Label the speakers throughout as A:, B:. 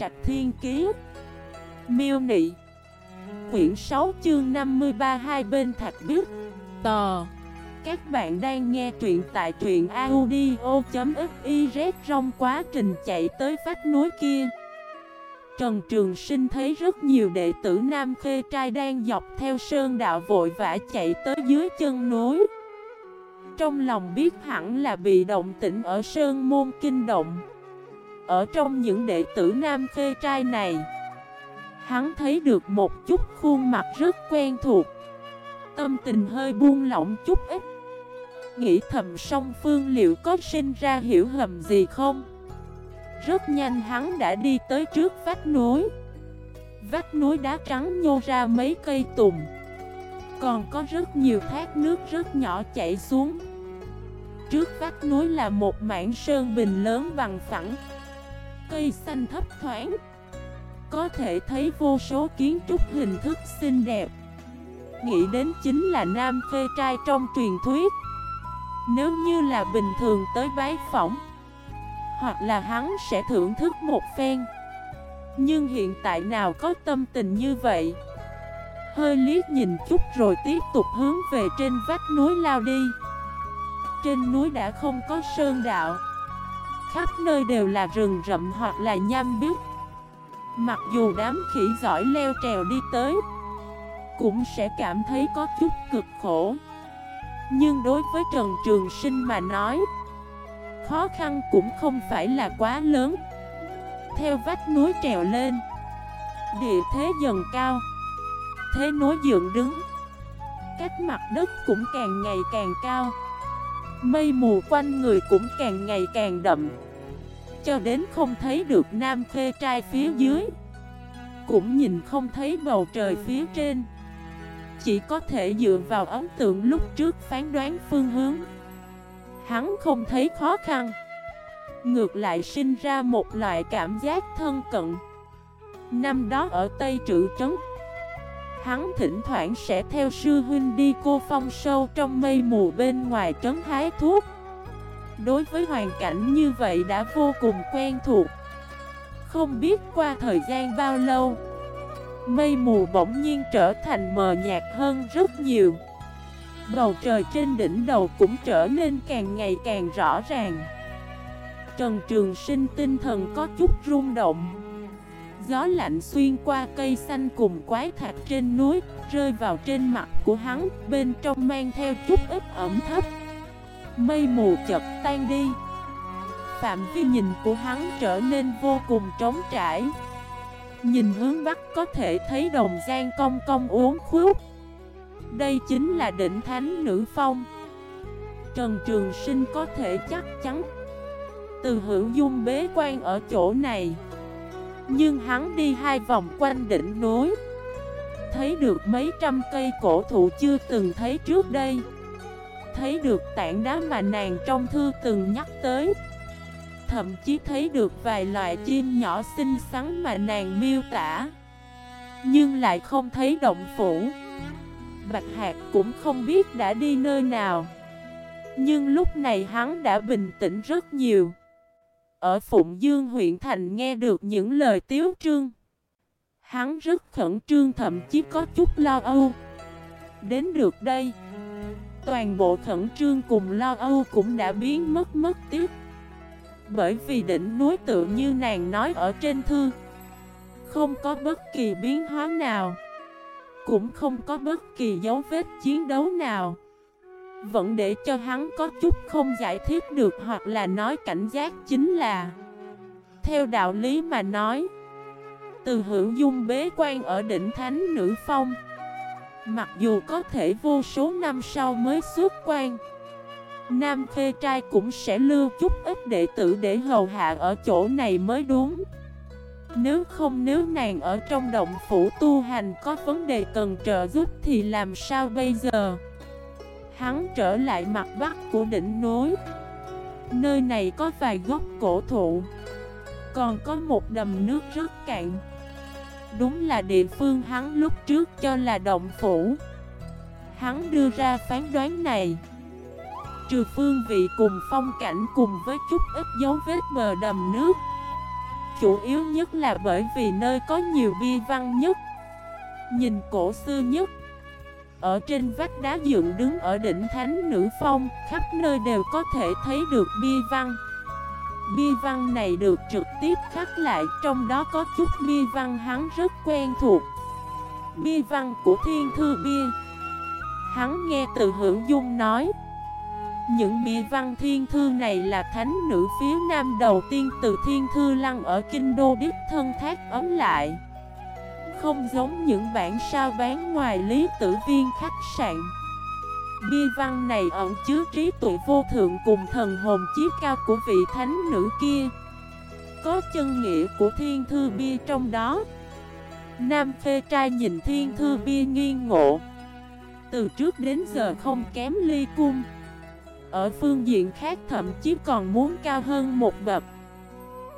A: Trạch Thiên Kiế Miêu Nị. Quyển 6 chương 53 hai bên thạch biết Tò. Các bạn đang nghe truyện tại truyện audio.xyz trong quá trình chạy tới vách núi kia. Trần Trường Sinh thấy rất nhiều đệ tử Nam Khê Trai đang dọc theo sơn đạo vội vã chạy tới dưới chân núi. Trong lòng biết hẳn là bị động tĩnh ở sơn môn kinh động. Ở trong những đệ tử Nam Khê Trai này. Hắn thấy được một chút khuôn mặt rất quen thuộc. Tâm tình hơi buông lỏng chút ít. Nghĩ thầm song phương liệu có sinh ra hiểu hầm gì không? Rất nhanh hắn đã đi tới trước vách núi. Vách núi đá trắng nhô ra mấy cây tùng. Còn có rất nhiều thác nước rất nhỏ chảy xuống. Trước vách núi là một mảng sơn bình lớn bằng phẳng. Cây xanh thấp thoáng. Có thể thấy vô số kiến trúc hình thức xinh đẹp. Nghĩ đến chính là nam phê trai trong truyền thuyết. Nếu như là bình thường tới bái phỏng, Hoặc là hắn sẽ thưởng thức một phen. Nhưng hiện tại nào có tâm tình như vậy? Hơi liếc nhìn chút rồi tiếp tục hướng về trên vách núi lao đi. Trên núi đã không có sơn đạo. Khắp nơi đều là rừng rậm hoặc là nham biếc. Mặc dù đám khỉ giỏi leo trèo đi tới, Cũng sẽ cảm thấy có chút cực khổ. Nhưng đối với Trần Trường Sinh mà nói, Khó khăn cũng không phải là quá lớn. Theo vách núi trèo lên, Địa thế dần cao, Thế núi dựng đứng Cách mặt đất cũng càng ngày càng cao. Mây mù quanh người cũng càng ngày càng đậm. Cho đến không thấy được nam khê trai phía dưới. Cũng nhìn không thấy bầu trời phía trên. Chỉ có thể dựa vào ấn tượng lúc trước phán đoán phương hướng. Hắn không thấy khó khăn. Ngược lại sinh ra một loại cảm giác thân cận. Năm đó ở Tây Trự Trấn Hắn thỉnh thoảng sẽ theo sư huynh đi cô phong sâu trong mây mù bên ngoài trấn hái thuốc. Đối với hoàn cảnh như vậy đã vô cùng quen thuộc. Không biết qua thời gian bao lâu, Mây mù bỗng nhiên trở thành mờ nhạt hơn rất nhiều. Bầu trời trên đỉnh đầu cũng trở nên càng ngày càng rõ ràng. Trần Trường Sinh tinh thần có chút rung động. Gió lạnh xuyên qua cây xanh cùng quái thạch trên núi, Rơi vào trên mặt của hắn, Bên trong mang theo chút ít ẩm thấp. Mây mù chật tan đi. Phạm vi nhìn của hắn trở nên vô cùng trống trải. Nhìn hướng bắc có thể thấy đồng giang cong cong uốn khúc. Đây chính là đỉnh thánh nữ phong. Trần Trường Sinh có thể chắc chắn. Từ hữu dung bế quan ở chỗ này. Nhưng hắn đi hai vòng quanh đỉnh núi. Thấy được mấy trăm cây cổ thụ chưa từng thấy trước đây. Thấy được tảng đá mà nàng trong thư từng nhắc tới. Thậm chí thấy được vài loại chim nhỏ xinh xắn mà nàng miêu tả. Nhưng lại không thấy động phủ. Bạch Hạc cũng không biết đã đi nơi nào. Nhưng lúc này hắn đã bình tĩnh rất nhiều. Ở Phụng Dương, huyện thành nghe được những lời tiếu trương. Hắn rất khẩn trương, thậm chí có chút lo âu. Đến được đây, toàn bộ khẩn trương cùng lo âu cũng đã biến mất mất tiếc. Bởi vì đỉnh núi tự như nàng nói ở trên thư, Không có bất kỳ biến hóa nào, Cũng không có bất kỳ dấu vết chiến đấu nào. Vẫn để cho hắn có chút không giải thích được hoặc là nói cảnh giác chính là, Theo đạo lý mà nói, Từ hữu dung bế quan ở đỉnh thánh nữ phong, Mặc dù có thể vô số năm sau mới xuất quan, Nam Khê Trai cũng sẽ lưu chút ít đệ tử để hầu hạ ở chỗ này mới đúng. Nếu không, nếu nàng ở trong động phủ tu hành có vấn đề cần trợ giúp thì làm sao bây giờ? Hắn trở lại mặt bắc của đỉnh núi. Nơi này có vài gốc cổ thụ. Còn có một đầm nước rất cạn. Đúng là địa phương hắn lúc trước cho là động phủ. Hắn đưa ra phán đoán này. Trừ phương vị cùng phong cảnh cùng với chút ít dấu vết bờ đầm nước. Chủ yếu nhất là bởi vì nơi có nhiều bi văn nhất. Nhìn cổ xưa nhất. Ở trên vách đá dựng đứng ở đỉnh thánh nữ phong, Khắp nơi đều có thể thấy được bia văn. Bia văn này được trực tiếp khắc lại, Trong đó có chút bia văn hắn rất quen thuộc. Bia văn của thiên thư bia. Hắn nghe từ hữu dung nói, những bia văn thiên thư này là thánh nữ phía nam đầu tiên từ thiên thư lăng ở kinh đô đích thân thác ấm lại. Không giống những bản sao bán ngoài lý tử viên khách sạn. Bi văn này ẩn chứa trí tuệ vô thượng cùng thần hồn chí cao của vị thánh nữ kia. Có chân nghĩa của thiên thư bia trong đó. Nam phê trai nhìn thiên thư bia nghiêng ngộ. Từ trước đến giờ không kém ly cung. Ở phương diện khác thậm chí còn muốn cao hơn một bậc.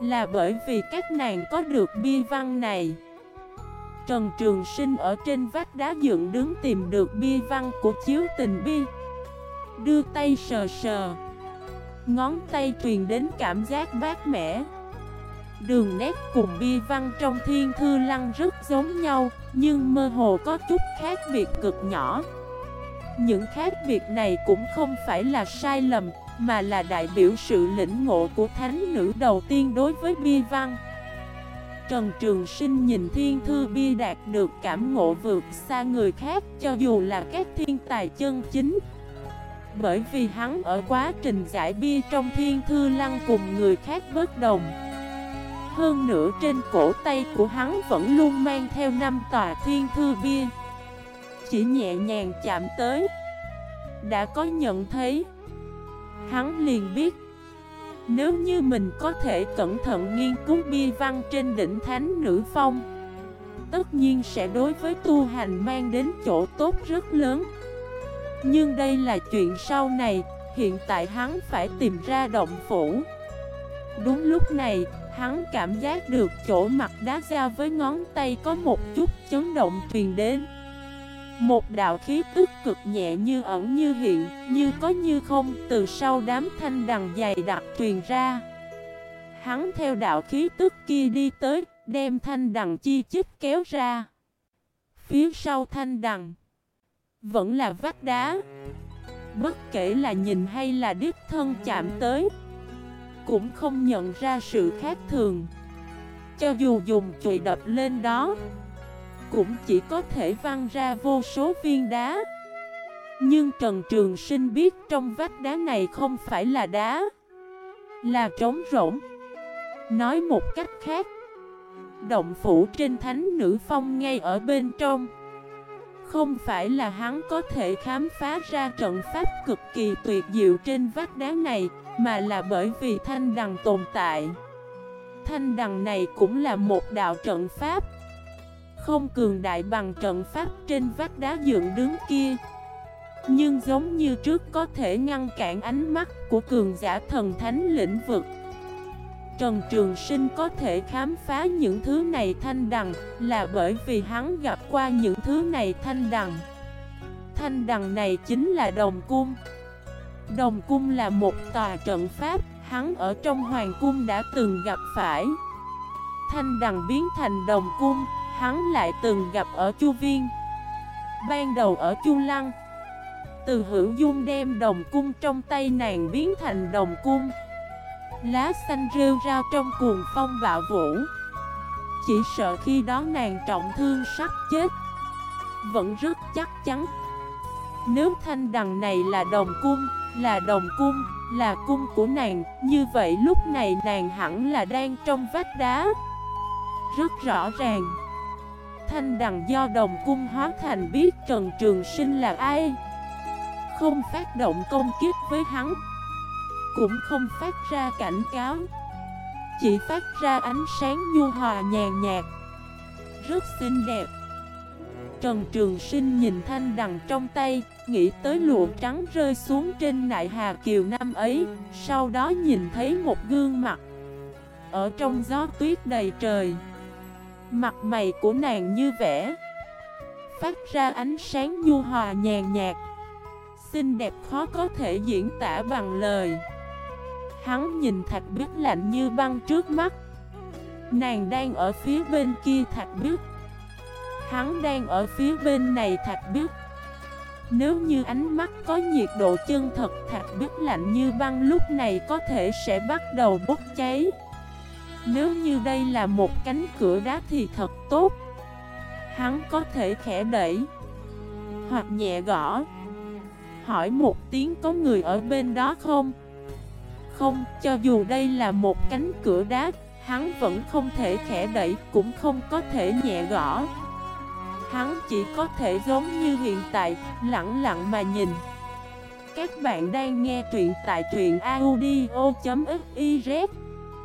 A: Là bởi vì các nàng có được bi văn này. Trần Trường Sinh ở trên vách đá dựng đứng tìm được bia văn của chiếu tình bia Đưa tay sờ sờ. Ngón tay truyền đến cảm giác mát mẻ. Đường nét cùng bia văn trong thiên thư lăng rất giống nhau Nhưng mơ hồ có chút khác biệt cực nhỏ. Những khác biệt này cũng không phải là sai lầm, mà là đại biểu sự lĩnh ngộ của thánh nữ đầu tiên đối với bia văn. Trần Trường Sinh nhìn thiên thư bia đạt được cảm ngộ vượt xa người khác, cho dù là các thiên tài chân chính. Bởi vì hắn ở quá trình giải bia trong thiên thư lăng cùng người khác bất đồng. Hơn nữa trên cổ tay của hắn vẫn luôn mang theo năm tòa thiên thư bia chỉ nhẹ nhàng chạm tới, Đã có nhận thấy Hắn liền biết nếu như mình có thể cẩn thận nghiên cứu bi văn trên đỉnh thánh nữ phong Tất nhiên sẽ đối với tu hành mang đến chỗ tốt rất lớn. Nhưng đây là chuyện sau này Hiện tại hắn phải tìm ra động phủ. Đúng lúc này, hắn cảm giác được chỗ mặt đá ra với ngón tay có một chút chấn động truyền đến một đạo khí tức cực nhẹ như ẩn như hiện, như có như không, từ sau đám thanh đằng dày đặc truyền ra. Hắn theo đạo khí tức kia đi tới, đem thanh đằng chi chích kéo ra. Phía sau thanh đằng, vẫn là vách đá. Bất kể là nhìn hay là đích thân chạm tới, cũng không nhận ra sự khác thường. Cho dù dùng chùy đập lên đó, cũng chỉ có thể văng ra vô số viên đá. Nhưng Trần Trường Sinh biết trong vách đá này không phải là đá, Là trống rỗng. Nói một cách khác, Động phủ trên thánh nữ phong ngay ở bên trong. Không phải là hắn có thể khám phá ra trận pháp cực kỳ tuyệt diệu trên vách đá này, Mà là bởi vì thanh đằng tồn tại. Thanh đằng này cũng là một đạo trận pháp không cường đại bằng trận pháp trên vách đá dựng đứng kia. Nhưng giống như trước có thể ngăn cản ánh mắt của cường giả thần thánh lĩnh vực. Trần Trường Sinh có thể khám phá những thứ này thanh đằng Là bởi vì hắn gặp qua những thứ này thanh đằng. Thanh đằng này chính là đồng cung. Đồng cung là một tòa trận pháp, Hắn ở trong hoàng cung đã từng gặp phải. Thanh đằng biến thành đồng cung. Hắn lại từng gặp ở Chu Viên, Ban đầu ở Chu Lăng. Từ hữu dung đem đồng cung trong tay nàng biến thành đồng cung. Lá xanh rêu rao trong cuồng phong bạo vũ. Chỉ sợ khi đó nàng trọng thương sắp chết. Vẫn rất chắc chắn. Nếu thanh đằng này là đồng cung, Là đồng cung, Là cung của nàng, Như vậy lúc này nàng hẳn là đang trong vách đá. Rất rõ ràng thanh đằng do đồng cung hóa thành biết Trần Trường Sinh là ai. Không phát động công kích với hắn, Cũng không phát ra cảnh cáo, Chỉ phát ra ánh sáng nhu hòa nhàn nhạt. Rất xinh đẹp. Trần Trường Sinh nhìn thanh đằng trong tay, Nghĩ tới lụa trắng rơi xuống trên nại hà kiều năm ấy, Sau đó nhìn thấy một gương mặt Ở trong gió tuyết đầy trời. Mặt mày của nàng như vẽ. Phát ra ánh sáng nhu hòa nhàn nhạt. Xinh đẹp khó có thể diễn tả bằng lời. Hắn nhìn thạch biết lạnh như băng trước mắt. Nàng đang ở phía bên kia thạch biết Hắn đang ở phía bên này thạch biết Nếu như ánh mắt có nhiệt độ chân thật, thạch biết lạnh như băng lúc này có thể sẽ bắt đầu bốc cháy. Nếu như đây là một cánh cửa đá thì thật tốt. Hắn có thể khẽ đẩy Hoặc nhẹ gõ. Hỏi một tiếng có người ở bên đó không? Không, cho dù đây là một cánh cửa đá Hắn vẫn không thể khẽ đẩy Cũng không có thể nhẹ gõ. Hắn chỉ có thể giống như hiện tại Lặng lặng mà nhìn. Các bạn đang nghe truyện tại truyện audio.fif